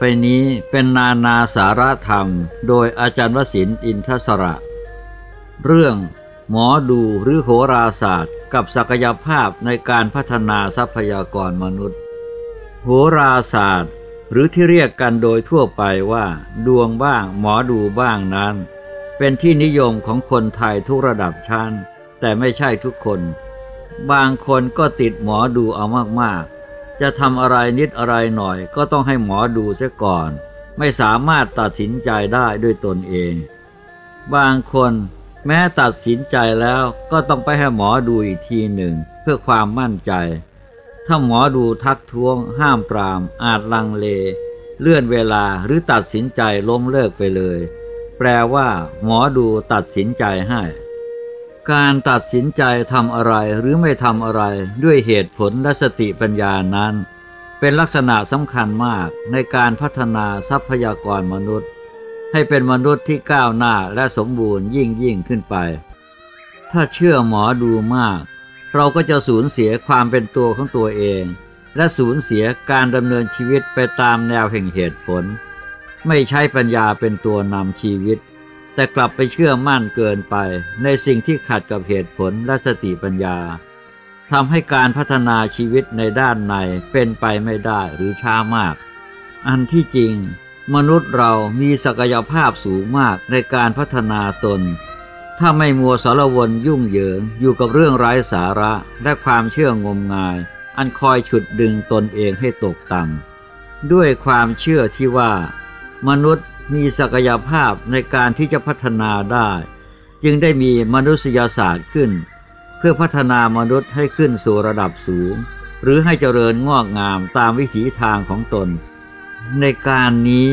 ่อไปนี้เป็นนานาสารธรรม โดยอาจารย์วสินอินทศระ เรื่องหมอดูหรือโหราศาสตร์ กับศักยภาพในการพัฒนาทรัพยากรมนุษย์ โหราศาสตร์ หรือที่เรียกกันโดยทั่วไปว่า ดวงบ้างหมอดูบ้างนั้น เป็นที่นิยมของคนไทยทุกระดับชั้น แต่ไม่ใช่ทุกคน บางคนก็ติดหมอดูเอามากๆ จะทำอะไรนิดอะไรหน่อย ก็ต้องให้หมอดูเสียก่อน ไม่สามารถตัดสินใจได้ด้วยตนเอง บางคนแม้ตัดสินใจแล้วก็ต้องไปให้หมอดูอีกทีหนึ่ง เพื่อความมั่นใจ ถ้าหมอดูทักท้วง ห้ามปราม อาจลังเล เลื่อนเวลาหรือตัดสินใจล้มเลิกไปเลย แปลว่า หมอดูตัดสินใจให้ การตัดสินใจทำอะไรหรือไม่ทำอะไรด้วยเหตุผลและสติปัญญานั้น เป็นลักษณะสำคัญมากในการพัฒนาทรัพยากรมนุษย์ ให้เป็นมนุษย์ที่ก้าวหน้าและสมบูรณ์ยิ่งยิ่งขึ้นไป ถ้าเชื่อหมอดูมาก เราก็จะสูญเสียความเป็นตัวของตัวเอง และสูญเสียการดำเนินชีวิตไปตามแนวแห่งเหตุผล ไม่ใช้ปัญญาเป็นตัวนำชีวิต แต่กลับไปเชื่อมั่นเกินไป ในสิ่งที่ขัดกับเหตุผลและสติปัญญาทำให้การพัฒนาชีวิตในด้านในเป็นไปไม่ได้หรือช้ามาก อันที่จริง มนุษย์เรามีศักยภาพสูงมากในการพัฒนาตน ถ้าไม่มัวสารวนยุ่งเหยิงอยู่กับเรื่องไร้สาระและความเชื่องมงาย อันคอยฉุดดึงตนเองให้ตกต่ำด้วยความเชื่อที่ว่า มนุษย์ มีศักยภาพในการที่จะพัฒนาได้ จึงได้มีมนุษยศาสตร์ขึ้น เพื่อพัฒนามนุษย์ให้ขึ้นสู่ระดับสูง หรือให้เจริญงอกงามตามวิถีทางของตน ในการนี้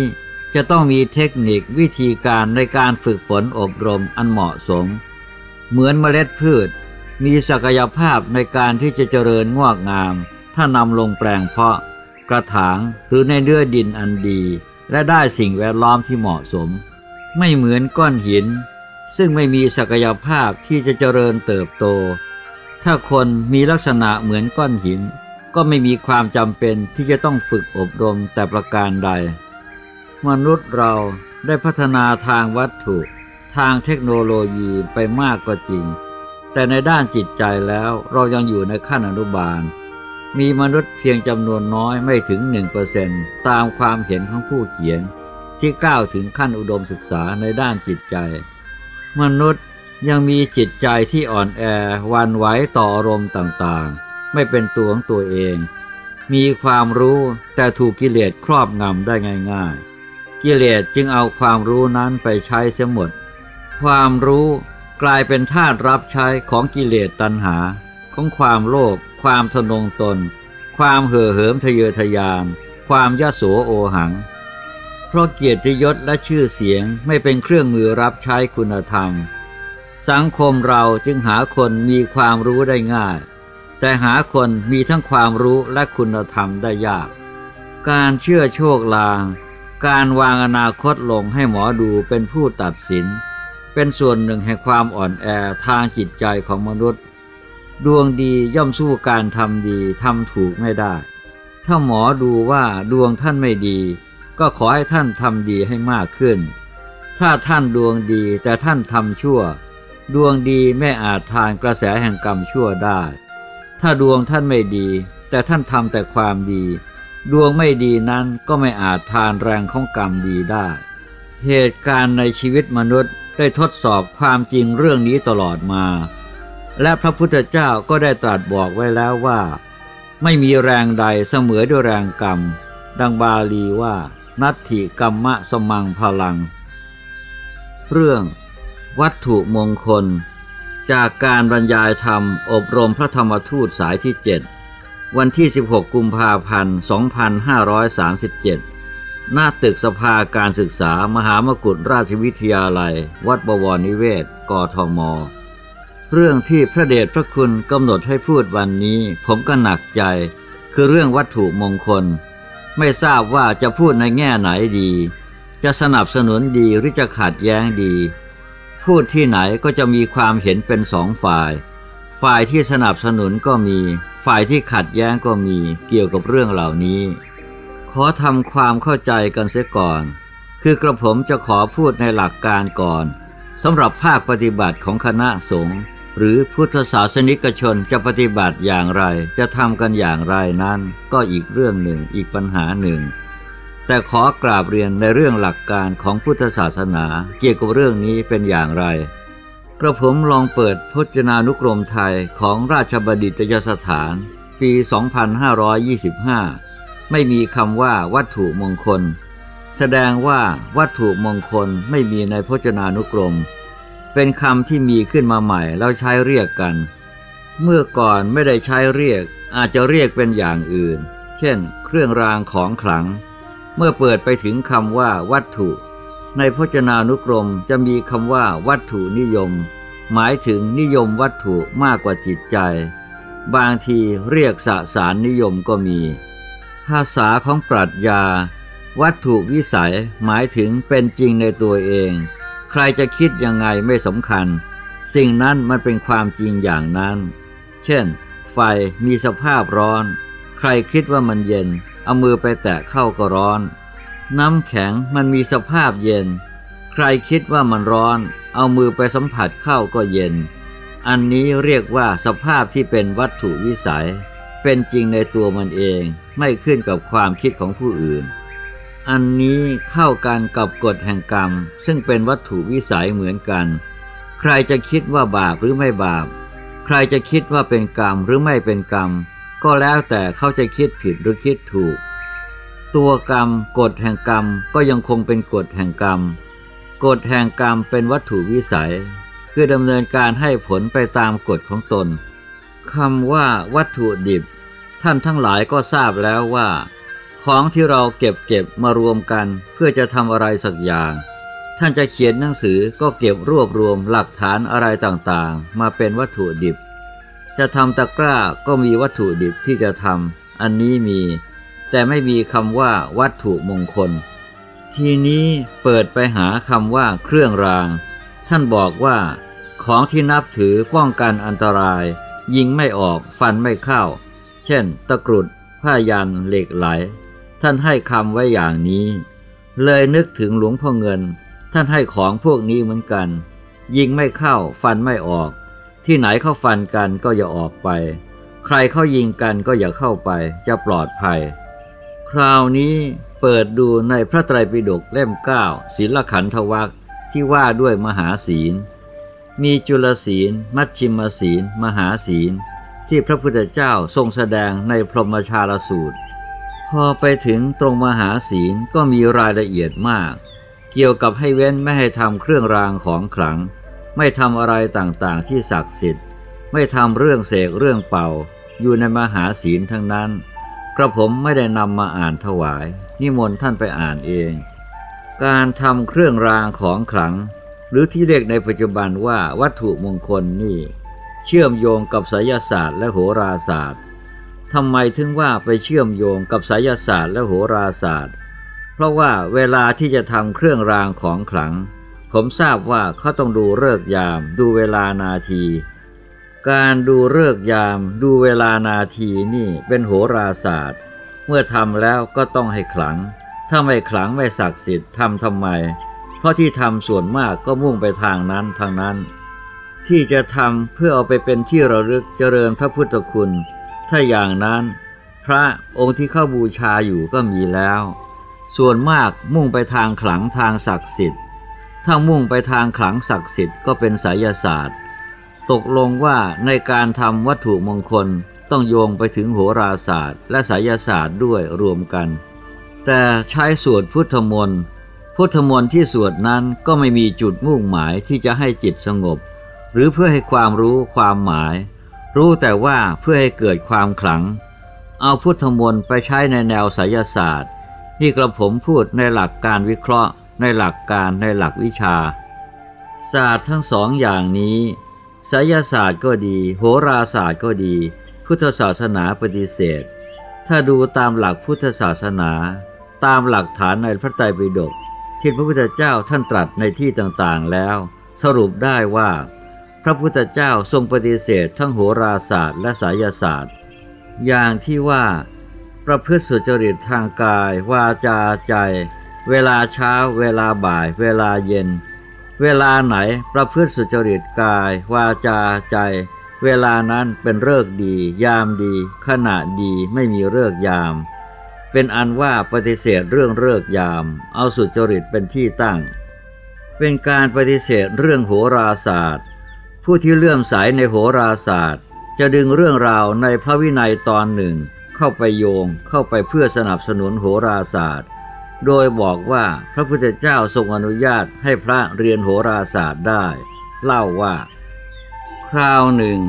จะต้องมีเทคนิควิธีการในการฝึกฝนอบรมอันเหมาะสม เหมือนเมล็ดพืช มีศักยภาพในการที่จะเจริญงอกงาม ถ้านำลงแปลงเพาะ กระถางหรือในเนื้อดินอันดี และได้สิ่งแวดล้อมที่เหมาะสม ไม่เหมือนก้อนหิน ซึ่งไม่มีศักยภาพที่จะเจริญเติบโต ถ้าคนมีลักษณะเหมือนก้อนหิน ก็ไม่มีความจำเป็นที่จะต้องฝึกอบรมแต่ประการใด มนุษย์เราได้พัฒนาทางวัตถุ ทางเทคโนโลยีไปมากก็จริง แต่ในด้านจิตใจแล้วเรายังอยู่ในขั้นอนุบาล มีมนุษย์เพียงจำนวนน้อยไม่ถึงหนึ่งเปอร์เซนตามความเห็นของผู้เขียน ที่ก้าวถึงขั้นอุดมศึกษาในด้านจิตใจ มนุษย์ยังมีจิตใจที่อ่อนแอวันไหวต่ออารมณ์ต่างๆ ไม่เป็นตัวของตัวเอง มีความรู้แต่ถูกกิเลสครอบงำได้ง่าย ๆ กิเลสจึงเอาความรู้นั้นไปใช้เสียหมด ความรู้กลายเป็นธาตุรับใช้ของกิเลสตัณหาของความโลภความทนงตน ความเห่อเหิมทะเยอทะยาน ความยโสโอหัง เพราะเกียรติยศและชื่อเสียงไม่เป็นเครื่องมือรับใช้คุณธรรม สังคมเราจึงหาคนมีความรู้ได้ง่าย แต่หาคนมีทั้งความรู้และคุณธรรมได้ยาก การเชื่อโชคลาง การวางอนาคตลงให้หมอดูเป็นผู้ตัดสิน เป็นส่วนหนึ่งแห่งความอ่อนแอทางจิตใจของมนุษย์ ดวงดีย่อมสู้การทำดีทำถูกไม่ได้ ถ้าหมอดูว่าดวงท่านไม่ดี ก็ขอให้ท่านทำดีให้มากขึ้น ถ้าท่านดวงดีแต่ท่านทำชั่ว ดวงดีไม่อาจทานกระแสแห่งกรรมชั่วได้ ถ้าดวงท่านไม่ดี แต่ท่านทำแต่ความดี ดวงไม่ดีนั้นก็ไม่อาจทานแรงของกรรมดีได้ เหตุการณ์ในชีวิตมนุษย์ได้ทดสอบความจริงเรื่องนี้ตลอดมา และพระพุทธเจ้าก็ได้ตรัสบอกไว้แล้วว่า ไม่มีแรงใดเสมอด้วยแรงกรรม ดังบาลีว่า นัตถิกรรมะสมังพลัง เรื่อง วัตถุมงคล จากการบรรยายธรรมอบรมพระธรรมทูตสายที่เจ็ดวันที่ 16 กุมภาพันธ์ 2537 หน้าตึกสภาการศึกษามหามกุฏราชวิทยาลัย วัดบวรนิเวศ กทม เรื่องที่พระเดชพระคุณกำหนดให้พูดวันนี้ ผมก็หนักใจ คือเรื่องวัตถุมงคล ไม่ทราบว่าจะพูดในแง่ไหนดี จะสนับสนุนดีหรือจะขัดแย้งดี พูดที่ไหนก็จะมีความเห็นเป็นสองฝ่าย ฝ่ายที่สนับสนุนก็มี ฝ่ายที่ขัดแย้งก็มีเกี่ยวกับเรื่องเหล่านี้ ขอทำความเข้าใจกันเสียก่อน คือกระผมจะขอพูดในหลักการก่อนสำหรับภาคปฏิบัติของคณะสงฆ์ หรือพุทธศาสนิกชนจะปฏิบัติอย่างไร จะทำกันอย่างไรนั้น ก็อีกเรื่องหนึ่งอีกปัญหาหนึ่ง แต่ขอกราบเรียนในเรื่องหลักการของพุทธศาสนาเกี่ยวกับเรื่องนี้เป็นอย่างไร กระผมลองเปิดพจนานุกรมไทยของราชบัณฑิตยสถาน ปี 2525 ไม่มีคำว่าวัตถุมงคล แสดงว่าวัตถุมงคลไม่มีในพจนานุกรม เป็นคำที่มีขึ้นมาใหม่แล้วใช้เรียกกัน เมื่อก่อนไม่ได้ใช้เรียก อาจจะเรียกเป็นอย่างอื่น เช่น เครื่องรางของขลัง เมื่อเปิดไปถึงคำว่าวัตถุ ในพจนานุกรมจะมีคำว่าวัตถุนิยม หมายถึงนิยมวัตถุมากกว่าจิตใจ บางทีเรียกสสารนิยมก็มี ภาษาของปรัชญา วัตถุวิสัยหมายถึงเป็นจริงในตัวเอง รจะคิดยังไงไม่สำคัญ สิ่งนั้นมันเป็นความจริงอย่างนั้น เช่น ไฟมีสภาพร้อน ใครคิดว่ามันเย็น เอามือไปแตะเข้าก็ร้อน น้ำแข็งมันมีสภาพเย็น ใครคิดว่ามันร้อน เอามือไปสัมผัสเข้าก็เย็น อันนี้เรียกว่าสภาพที่เป็นวัตถุวิสัย เป็นจริงในตัวมันเอง ไม่ขึ้นกับความคิดของผู้อื่น อันนี้เข้ากันกับกฎแห่งกรรม ซึ่งเป็นวัตถุวิสัยเหมือนกัน ใครจะคิดว่าบาปหรือไม่บาป ใครจะคิดว่าเป็นกรรมหรือไม่เป็นกรรม ก็แล้วแต่เขาจะคิดผิดหรือคิดถูก ตัวกรรมกฎแห่งกรรมก็ยังคงเป็นกฎแห่งกรรม กฎแห่งกรรมเป็นวัตถุวิสัย คือดำเนินการให้ผลไปตามกฎของตนคำว่าวัตถุดิบ ท่านทั้งหลายก็ทราบแล้วว่า ของที่เราเก็บเก็บมารวมกันเพื่อจะทำอะไรสักอย่าง ท่านจะเขียนหนังสือก็เก็บรวบรวมหลักฐานอะไรต่างๆ มาเป็นวัตถุดิบ จะทำตะกร้าก็มีวัตถุดิบที่จะทำอันนี้มี แต่ไม่มีคำว่าวัตถุมงคล ทีนี้เปิดไปหาคำว่าเครื่องราง ท่านบอกว่าของที่นับถือป้องกันอันตราย ยิงไม่ออกฟันไม่เข้า เช่น ตะกรุด ผ้ายันเหล็กไหล ท่านให้คำไว้อย่างนี้ เลยนึกถึงหลวงพ่อเงิน ท่านให้ของพวกนี้เหมือนกัน ยิงไม่เข้าฟันไม่ออก ที่ไหนเขาฟันกันก็อย่าออกไป ใครเขายิงกันก็อย่าเข้าไป จะปลอดภัย คราวนี้เปิดดูในพระไตรปิฎกเล่มเก้าศีลขันธวัคที่ว่าด้วยมหาศีล มีจุลศีล มัชชิมศีล มหาศีล ที่พระพุทธเจ้าทรงแสดงในพรหมชาลสูตร พอไปถึงตรงมหาศีลก็มีรายละเอียดมาก เกี่ยวกับให้เว้นไม่ให้ทำเครื่องรางของขลัง ไม่ทำอะไรต่างๆที่ศักดิ์สิทธิ์ ไม่ทำเรื่องเสกเรื่องเป่า อยู่ในมหาศีลทั้งนั้น กระผมไม่ได้นำมาอ่านถวาย นิมนต์ท่านไปอ่านเอง การทำเครื่องรางของขลัง หรือที่เรียกในปัจจุบันว่าวัตถุมงคลนี่ เชื่อมโยงกับไสยศาสตร์และโหราศาสตร์ ทำไมถึงว่าไปเชื่อมโยงกับไสยศาสตร์และโหราศาสตร์ เพราะว่าเวลาที่จะทำเครื่องรางของขลัง ผมทราบว่าเขาต้องดูเลิกยาม ดูเวลานาที การดูเลิกยาม ดูเวลานาทีนี่เป็นโหราศาสตร์ เมื่อทำแล้วก็ต้องให้ขลัง ถ้าไม่ขลังไม่ศักดิ์สิทธิ์ทำทำไม เพราะที่ทำส่วนมากก็มุ่งไปทางนั้นทางนั้น ที่จะทำเพื่อเอาไปเป็นที่ระลึกเจริญพระพุทธคุณ ถ้าอย่างนั้น พระองค์ที่เข้าบูชาอยู่ก็มีแล้ว ส่วนมากมุ่งไปทางขลังทางศักดิ์สิทธิ์ ถ้ามุ่งไปทางขลังศักดิ์สิทธิ์ก็เป็นไสยศาสตร์ ตกลงว่าในการทำวัตถุมงคลต้องโยงไปถึงโหราศาสตร์ และไสยศาสตร์ด้วยรวมกัน แต่ใช้สวดพุทธมนต์พุทธมนต์ที่สวดนั้นก็ไม่มีจุดมุ่งหมายที่จะให้จิตสงบ หรือเพื่อให้ความรู้ความหมาย รู้แต่ว่าเพื่อให้เกิดความขลัง เอาพุทธมนต์ไปใช้ในแนวไสยศาสตร์ นี่กระผมพูดในหลักการวิเคราะห์ ในหลักการในหลักวิชา ศาสตร์ทั้งสองอย่างนี้ไสยศาสตร์ก็ดี โหราศาสตร์ก็ดี พุทธศาสนาปฏิเสธ ถ้าดูตามหลักพุทธศาสนา ตามหลักฐานในพระไตรปิฎกที่พระพุทธเจ้าท่านตรัสในที่ต่างๆแล้ว สรุปได้ว่า พระพุทธเจ้าทรงปฏิเสธทั้งโหราศาสตร์และสายศาสตร์ อย่างที่ว่า ประพฤติสุจริตทางกาย วาจาใจ เวลาเช้า เวลาบ่าย เวลาเย็น เวลาไหนประพฤติสุจริตกาย วาจาใจ เวลานั้นเป็นเลิกดี ยามดี ขณะดีไม่มีเลิกยาม เป็นอันว่าปฏิเสธเรื่องเลิกยาม เอาสุจริตเป็นที่ตั้ง เป็นการปฏิเสธเรื่องโหราศาสตร์ ผู้ที่เลื่อมใสในโหราศาสตร์ จะดึงเรื่องราวในพระวินัยตอนหนึ่ง เข้าไปโยงเข้าไปเพื่อสนับสนุนโหราศาสตร์ โดยบอกว่าพระพุทธเจ้าทรงอนุญาตให้พระเรียนโหราศาสตร์ได้ เล่าว่า คราวหนึ่ง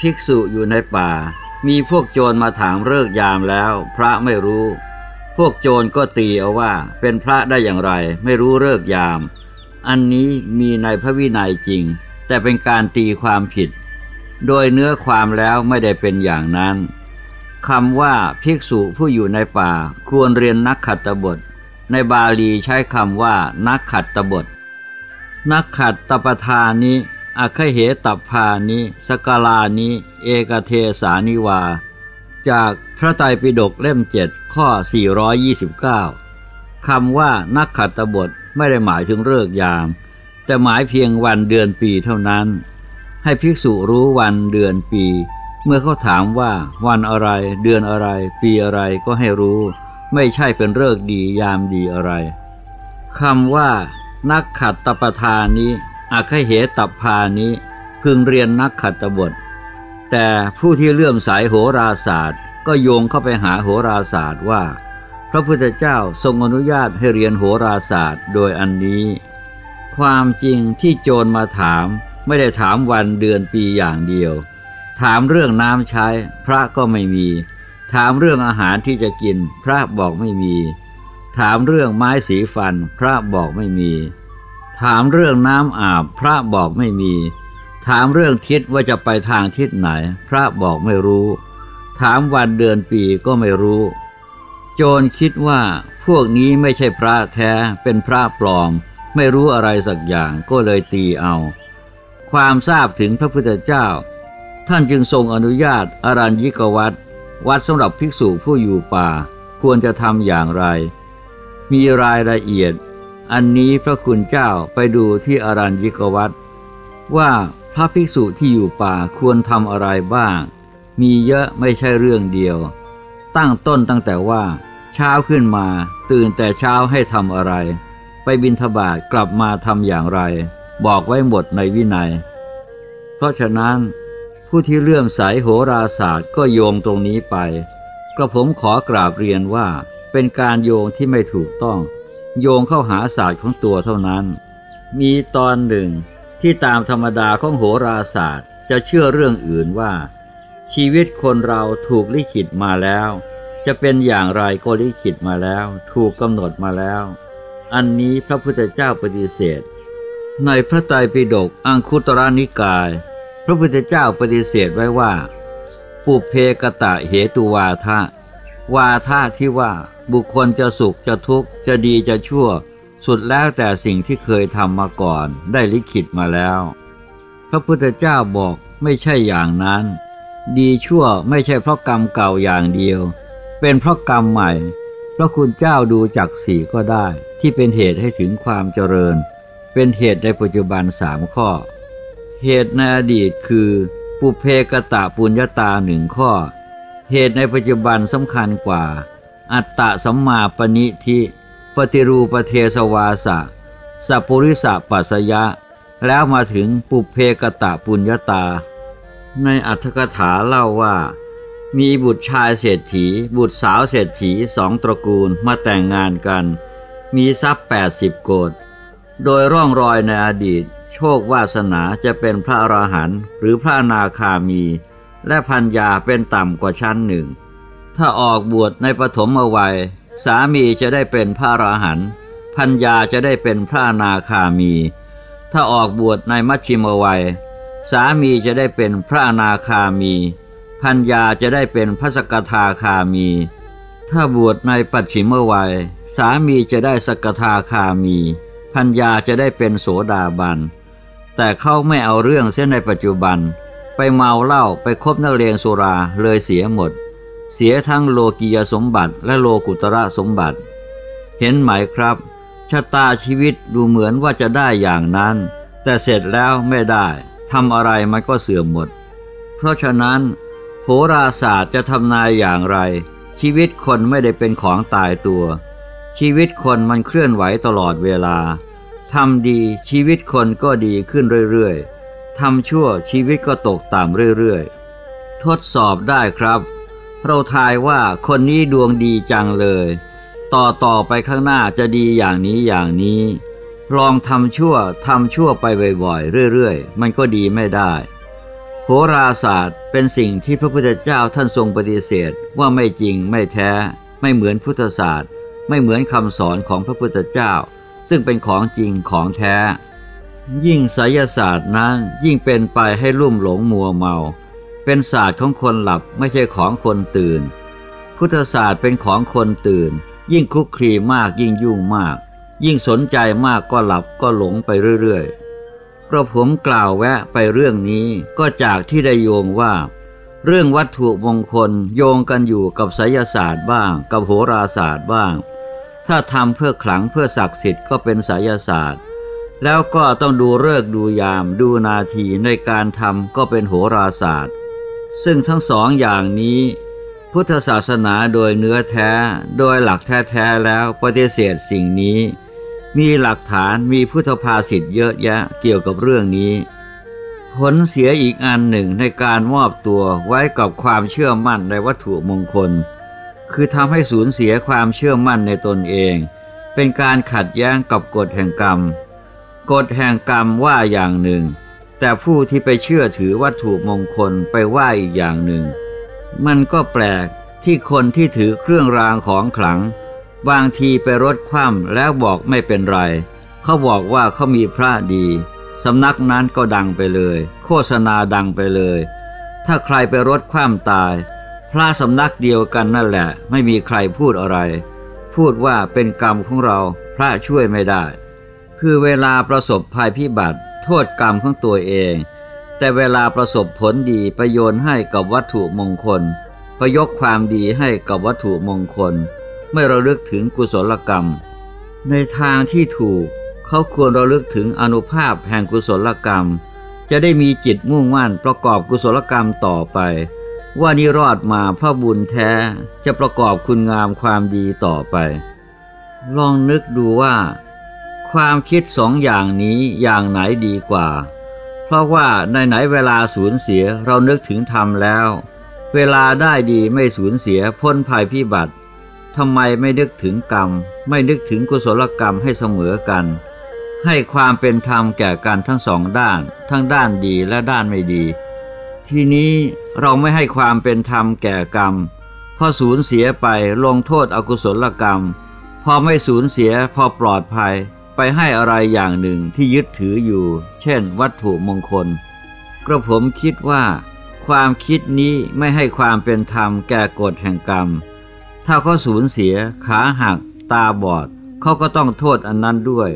ภิกษุอยู่ในป่า มีพวกโจรมาถามเลิกยามแล้ว พระไม่รู้ พวกโจรก็ตีเอาว่า เป็นพระได้อย่างไร ไม่รู้เลิกยาม อันนี้มีในพระวินัยจริง แต่เป็นการตีความผิด โดยเนื้อความแล้วไม่ได้เป็นอย่างนั้นคำว่าภิกษุผู้อยู่ในป่าควรเรียนนักขัตบท ในบาลีใช้คำว่านักขัตบท นักขัดตปทานิอคเหตัพานิสกาลานิ เอกเทสานิวา จากพระไตรปิฎกเล่มเจ็ดข้อ 429คำว่านักขัตบทไม่ได้หมายถึงเลิกยาม แต่หมายเพียงวันเดือนปีเท่านั้น ให้ภิกษุรู้วันเดือนปี เมื่อเขาถามว่าวันอะไร เดือนอะไร ปีอะไรก็ให้รู้ ไม่ใช่เป็นเลิกดียามดีอะไรคำว่า นักขัดตปทานี้อาคเหตัพานี้ พึงเรียนนักขัตบท แต่ผู้ที่เลื่อมสายโหราศาสตร์ ก็โยงเข้าไปหาโหราศาสตร์ว่า พระพุทธเจ้าทรงอนุญาตให้เรียนโหราศาสตร์โดยอันนี้ ความจริงที่โจรมาถาม ไม่ได้ถามวันเดือนปีอย่างเดียว ถามเรื่องน้ำใช้ พระก็ไม่มี ถามเรื่องอาหารที่จะกิน พระบอกไม่มี ถามเรื่องไม้สีฟัน พระบอกไม่มี ถามเรื่องน้ำอาบ พระบอกไม่มี ถามเรื่องทิศว่าจะไปทางทิศไหน พระบอกไม่รู้ ถามวันเดือนปีก็ไม่รู้ โจรคิดว่าพวกนี้ไม่ใช่พระแท้เป็นพระปลอม ไม่รู้อะไรสักอย่างก็เลยตีเอา ความทราบถึงพระพุทธเจ้า ท่านจึงทรงอนุญาตอารัญญิกวัดวัดสำหรับภิกษุผู้อยู่ป่าควรจะทำอย่างไร มีรายละเอียด อันนี้พระคุณเจ้าไปดูที่อารัญญิกวัดว่าพระภิกษุที่อยู่ป่าควรทำอะไรบ้าง มีเยอะไม่ใช่เรื่องเดียว ตั้งต้นตั้งแต่ว่า เช้าขึ้นมาตื่นแต่เช้าให้ทำอะไร ไปบินทบาทกลับมาทำอย่างไร บอกไว้หมดในวินัย เพราะฉะนั้น ผู้ที่เลื่อมใสโหราศาสตร์ก็โยงตรงนี้ไป กระผมขอกราบเรียนว่าเป็นการโยงที่ไม่ถูกต้อง โยงเข้าหาศาสตร์ของตัวเท่านั้น มีตอนหนึ่งที่ตามธรรมดาของโหราศาสตร์จะเชื่อเรื่องอื่นว่า ชีวิตคนเราถูกลิขิตมาแล้ว จะเป็นอย่างไรก็ลิขิตมาแล้ว ถูกกำหนดมาแล้ว อันนี้พระพุทธเจ้าปฏิเสธ ในพระไตรปิฎกอังคุตรนิกาย พระพุทธเจ้าปฏิเสธไว้ว่า ปุเพกตะเหตุวาทะ วาทะที่ว่าบุคคลจะสุขจะทุกข์จะดีจะชั่ว สุดแล้วแต่สิ่งที่เคยทำมาก่อนได้ลิขิตมาแล้ว พระพุทธเจ้าบอกไม่ใช่อย่างนั้น ดีชั่วไม่ใช่เพราะกรรมเก่าอย่างเดียว เป็นเพราะกรรมใหม่ พระคุณเจ้าดูจักสีก็ได้ที่เป็นเหตุให้ถึงความเจริญ เป็นเหตุในปัจจุบันสามข้อ เหตุในอดีตคือ ปุเพกตะปุญญาตาหนึ่งข้อ เหตุในปัจจุบันสำคัญกว่า อัตตะสัมมาปณิทิปฏิรูปเทสวาสะสัปุริสะปัสยะ แล้วมาถึงปุเพกตะปุญญาตา ในอัตถกถาเล่าว่า มีบุตรชายเศรษฐี บุตรสาวเศรษฐีสองตระกูลมาแต่งงานกัน มีทรัพย์แปดสิบโกดโดยร่องรอยในอดีต โชควาสนาจะเป็นพระอราหันต์หรือพระนาคามี และพัญญาเป็นต่ำกว่าชั้นหนึ่ง ถ้าออกบวชในปฐมวัย สามีจะได้เป็นพระอราหันต์พัญญาจะได้เป็นพระนาคามี ถ้าออกบวชในมัชชิมวัย สามีจะได้เป็นพระนาคามี พัญญาจะได้เป็นพระสกทาคามี ถ้าบวชในปัจฉิมวัย สามีจะได้สกทาคามีพัญญาจะได้เป็นโสดาบัน แต่เขาไม่เอาเรื่องเส้นในปัจจุบัน ไปเมาเหล้าไปคบนักเลงสุราเลยเสียหมด เสียทั้งโลกียสมบัติและโลกุตระสมบัติ เห็นไหมครับชะตาชีวิตดูเหมือนว่าจะได้อย่างนั้น แต่เสร็จแล้วไม่ได้ทำอะไรมันก็เสื่อมหมด เพราะฉะนั้นโหราศาสตร์จะทำนายอย่างไร ชีวิตคนไม่ได้เป็นของตายตัว ชีวิตคนมันเคลื่อนไหวตลอดเวลาทำดีชีวิตคนก็ดีขึ้นเรื่อยๆทำชั่วชีวิตก็ตกต่ำเรื่อยๆ ทดสอบได้ครับ เราทายว่าคนนี้ดวงดีจังเลย ต่อต่อไปข้างหน้าจะดีอย่างนี้อย่างนี้ ลองทำชั่วทำชั่วไปบ่อยๆเรื่อยๆ มันก็ดีไม่ได้ โหราศาสตร์เป็นสิ่งที่พระพุทธเจ้าท่านทรงปฏิเสธว่าไม่จริงไม่แท้ ไม่เหมือนพุทธศาสตร์ ไม่เหมือนคำสอนของพระพุทธเจ้า ซึ่งเป็นของจริงของแท้ ยิ่งไสยศาสตร์นั้นยิ่งเป็นไปให้ลุ่มหลงมัวเมา เป็นศาสตร์ของคนหลับไม่ใช่ของคนตื่น พุทธศาสตร์เป็นของคนตื่น ยิ่งคลุกคลีมากยิ่งยุ่งมาก ยิ่งสนใจมากก็หลับก็หลงไปเรื่อยๆ กระผมกล่าวแวะไปเรื่องนี้ก็จากที่ได้โยงว่า เรื่องวัตถุมงคลโยงกันอยู่กับไสยศาสตร์บ้าง กับโหราศาสตร์บ้าง ถ้าทำเพื่อขลังเพื่อศักดิ์สิทธิ์ก็เป็นไสยศาสตร์ แล้วก็ต้องดูเลิกดูยามดูนาทีในการทำก็เป็นโหราศาสตร์ ซึ่งทั้งสองอย่างนี้พุทธศาสนาโดยเนื้อแท้ โดยหลักแท้ๆแล้วปฏิเสธสิ่งนี้ มีหลักฐานมีพุทธภาษิตเยอะแยะเกี่ยวกับเรื่องนี้ ผลเสียอีกอันหนึ่งในการมอบตัวไว้กับความเชื่อมั่นในวัตถุมงคล คือทำให้สูญเสียความเชื่อมั่นในตนเอง เป็นการขัดแย้งกับกฎแห่งกรรม กฎแห่งกรรมว่าอย่างหนึ่ง แต่ผู้ที่ไปเชื่อถือวัตถุมงคลไปว่าอีกอย่างหนึ่ง มันก็แปลกที่คนที่ถือเครื่องรางของขลัง บางทีไปรถคว่ำแล้วบอกไม่เป็นไร เขาบอกว่าเขามีพระดี สำนักนั้นก็ดังไปเลย โฆษณาดังไปเลย ถ้าใครไปรถคว่ำตาย พระสำนักเดียวกันนั่นแหละ ไม่มีใครพูดอะไร พูดว่าเป็นกรรมของเราพระช่วยไม่ได้ คือเวลาประสบภัยพิบัติ โทษกรรมของตัวเอง แต่เวลาประสบผลดีประโยชน์ให้กับวัตถุมงคล ประยกความดีให้กับวัตถุมงคล ไม่ระลึกถึงกุศลกรรม ในทางที่ถูกเขาควรระลึกถึงอนุภาพแห่งกุศลกรรม จะได้มีจิตมุ่งมั่นประกอบกุศลกรรมต่อไป ว่านี่รอดมาพระบุญแท้จะประกอบคุณงามความดีต่อไป ลองนึกดูว่า ความคิดสองอย่างนี้อย่างไหนดีกว่า เพราะว่าในไหนเวลาสูญเสียเรานึกถึงธรรมแล้ว เวลาได้ดีไม่สูญเสียพ้นภัยพิบัติ ทำไมไม่นึกถึงกรรม ไม่นึกถึงกุศลกรรมให้เสมอกัน ให้ความเป็นธรรมแก่กันทั้งสองด้าน ทั้งด้านดีและด้านไม่ดี ทีนี้เราไม่ให้ความเป็นธรรมแก่กรรมพอสูญเสียไปลงโทษอกุศลกรรม พอไม่สูญเสียพอปลอดภัย ไปให้อะไรอย่างหนึ่งที่ยึดถืออยู่ เช่น วัตถุมงคลกระผมคิดว่า ความคิดนี้ไม่ให้ความเป็นธรรมแก่กฎแห่งกรรม ถ้าเขาสูญเสีย ขาหัก ตาบอด เขาก็ต้องโทษอันนั้นด้วย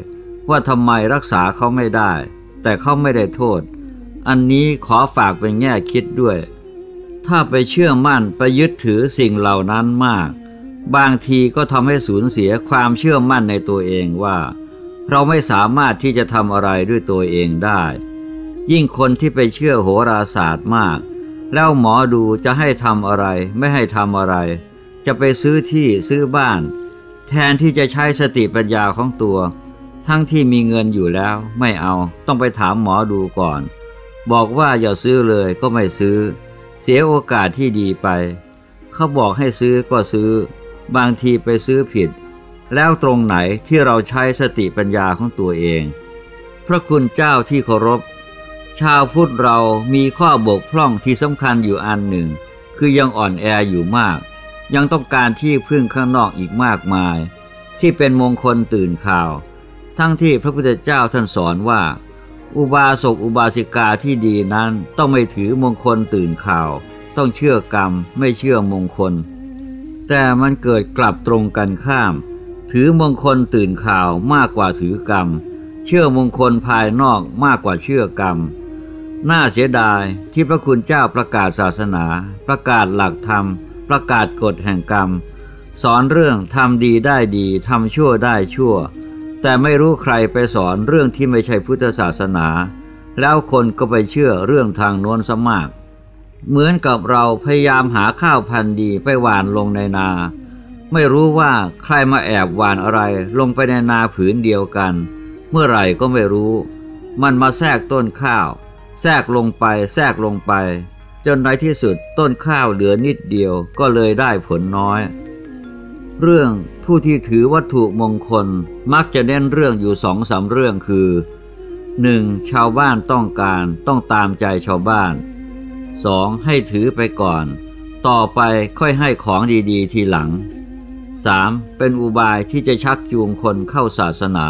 ว่าทำไมรักษาเขาไม่ได้ แต่เขาไม่ได้โทษ อันนี้ขอฝากเป็นแง่คิดด้วย ถ้าไปเชื่อมั่นไปยึดถือสิ่งเหล่านั้นมาก บางทีก็ทำให้สูญเสียความเชื่อมั่นในตัวเองว่า เราไม่สามารถที่จะทำอะไรด้วยตัวเองได้ ยิ่งคนที่ไปเชื่อโหราศาสตร์มาก แล้วหมอดูจะให้ทำอะไรไม่ให้ทำอะไร จะไปซื้อที่ซื้อบ้าน แทนที่จะใช้สติปัญญาของตัว ทั้งที่มีเงินอยู่แล้ว ไม่เอาต้องไปถามหมอดูก่อน บอกว่าอย่าซื้อเลยก็ไม่ซื้อ เสียโอกาสที่ดีไป เขาบอกให้ซื้อก็ซื้อ บางทีไปซื้อผิด แล้วตรงไหนที่เราใช้สติปัญญาของตัวเอง พระคุณเจ้าที่เคารพ ชาวพุทธเรามีข้อบกพร่องที่สำคัญอยู่อันหนึ่ง คือยังอ่อนแออยู่มาก ยังต้องการที่พึ่งข้างนอกอีกมากมาย ที่เป็นมงคลตื่นข่าว ทั้งที่พระพุทธเจ้าท่านสอนว่า อุบาสกอุบาสิกาที่ดีนั้นต้องไม่ถือมงคลตื่นข่าว ต้องเชื่อกรรมไม่เชื่อมงคล แต่มันเกิดกลับตรงกันข้าม ถือมงคลตื่นข่าวมากกว่าถือกรรม เชื่อมงคลภายนอกมากกว่าเชื่อกรรมน่าเสียดายที่พระคุณเจ้าประกาศศาสนา ประกาศหลักธรรม ประกาศกฎแห่งกรรม สอนเรื่องทำดีได้ดีทำชั่วได้ชั่ว แต่ไม่รู้ใครไปสอนเรื่องที่ไม่ใช่พุทธศาสนา แล้วคนก็ไปเชื่อเรื่องทางโน้นซะมาก เหมือนกับเราพยายามหาข้าวพันธุ์ดีไปหว่านลงในนา ไม่รู้ว่าใครมาแอบหว่านอะไรลงไปในนาผืนเดียวกัน เมื่อไหร่ก็ไม่รู้ มันมาแทรกต้นข้าว แทรกลงไปแทรกลงไป จนในที่สุดต้นข้าวเหลือนิดเดียวก็เลยได้ผลน้อย เรื่องผู้ที่ถือวัตถุมงคลมักจะเน้นเรื่องอยู่สองสามเรื่องคือ 1. ชาวบ้านต้องการต้องตามใจชาวบ้าน 2. ให้ถือไปก่อน ต่อไปค่อยให้ของดีๆ ทีหลัง 3. เป็นอุบายที่จะชักจูงคนเข้าศาสนา